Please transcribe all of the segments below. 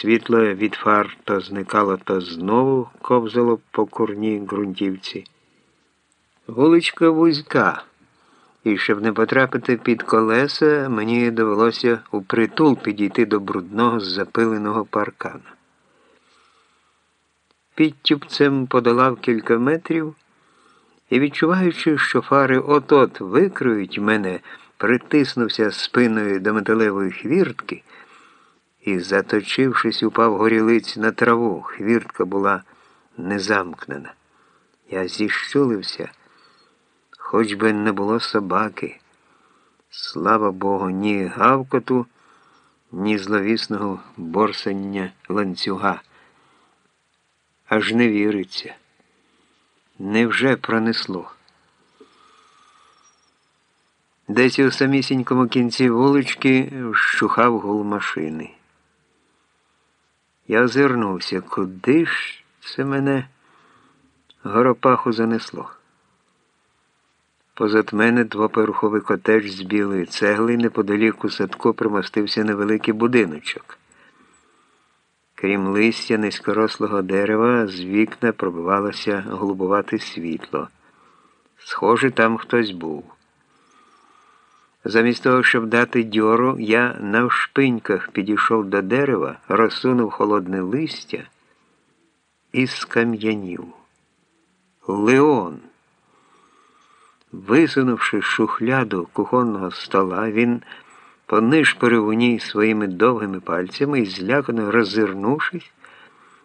Світло від фар то зникало, то знову ковзало по курній ґрунтівці. Вуличка вузька, і щоб не потрапити під колеса, мені довелося у притул підійти до брудного запиленого паркана. Підтюпцем подолав кілька метрів і, відчуваючи, що фари от-от викриють мене, притиснувся спиною до металевої хвіртки і, заточившись, упав горілиць на траву. Хвіртка була незамкнена. Я зіщулився, хоч би не було собаки. Слава Богу, ні гавкоту, ні зловісного борсання ланцюга. Аж не віриться. Невже пронесло? Десь у самісінькому кінці вулички вщухав гул машини. Я озирнувся, куди ж це мене горопаху занесло. Позад мене двоперуховий котедж з білої цегли неподалік у садку примостився невеликий будиночок. Крім листя низькорослого дерева, з вікна пробивалося голубувате світло. Схоже, там хтось був. Замість того, щоб дати дьору, я навшпиньках підійшов до дерева, розсунув холодне листя і скам'янів. Леон. Висунувши шухляду кухонного стола, він понишпорив у ній своїми довгими пальцями і, злякано роззирнувшись,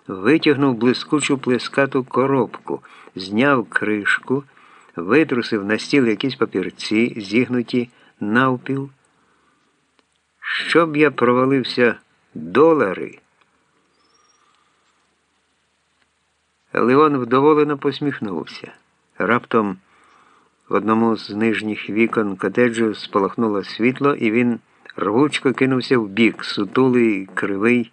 витягнув блискучу плескату коробку, зняв кришку, витрусив на стіл якісь папірці, зігнуті навпіл. Щоб я провалився долари. Леон вдоволено посміхнувся. Раптом в одному з нижніх вікон котеджу спалахнуло світло, і він рвучко кинувся в бік, сутулий, кривий,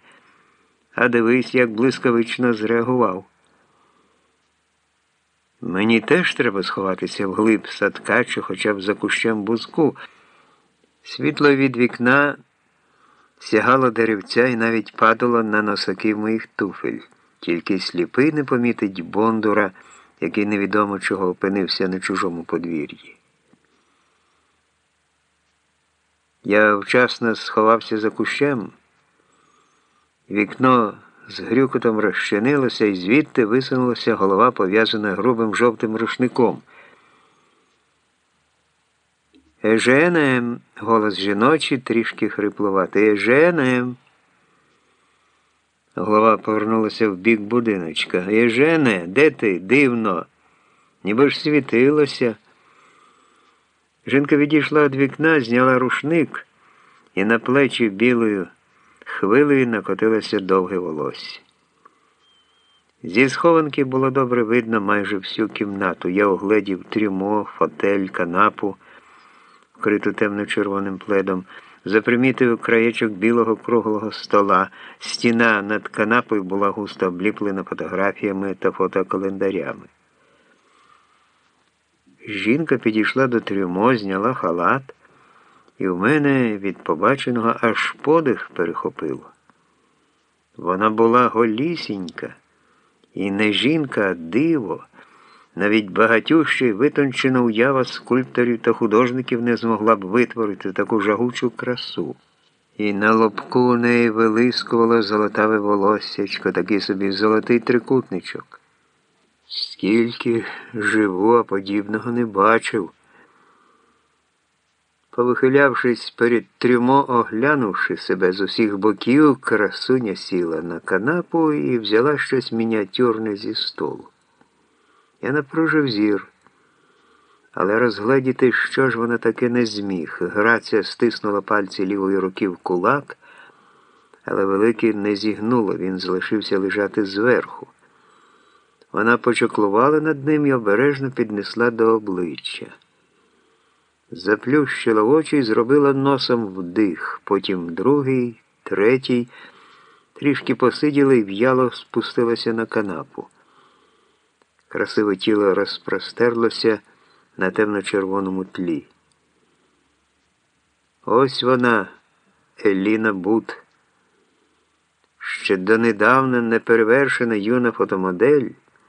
а дивись, як блискавично зреагував. Мені теж треба сховатися в глиб садка чи хоча б за кущем бузку. Світло від вікна сягало деревця і навіть падало на носаки моїх туфель. Тільки сліпий не помітить Бондура, який невідомо чого опинився на чужому подвір'ї. Я вчасно сховався за кущем. Вікно з грюкотом розчинилося, і звідти висунулася голова, пов'язана грубим жовтим рушником. Еженем, голос жіночий, трішки хриплуватий. Еженем. Голова повернулася в бік будиночка. Ежене, де ти? Дивно. Ніби ж світилося. Жінка відійшла від вікна, зняла рушник, і на плечі білою хвилею накотилося довге волосся. Зі схованки було добре видно майже всю кімнату. Я огледів трюмо, фотель, канапу, вкриту темно-червоним пледом, запримітив краєчок білого круглого стола. Стіна над канапою була густо обліплена фотографіями та фотокалендарями. Жінка підійшла до трюмо, зняла халат, і в мене від побаченого аж подих перехопило. Вона була голісінька, і не жінка, а диво. Навіть багатюща і витончена уява скульпторів та художників не змогла б витворити таку жагучу красу. І на лобку у неї вилискувало золотаве волоссячко, такий собі золотий трикутничок. Скільки живу, а подібного не бачив. Повихилявшись перед трюмо, оглянувши себе з усіх боків, красуня сіла на канапу і взяла щось мініатюрне зі столу. Я напружив зір, але розгледіти, що ж вона таке не зміг. Грація стиснула пальці лівої руки в кулак, але великий не зігнуло, він залишився лежати зверху. Вона почоклувала над ним і обережно піднесла до обличчя. Заплющила очі і зробила носом вдих, потім другий, третій, трішки посиділа і в'яло спустилася на канапу. Красиве тіло розпростерлося на темно-червоному тлі. Ось вона, Еліна Бут. Ще донедавна неперевершена юна фотомодель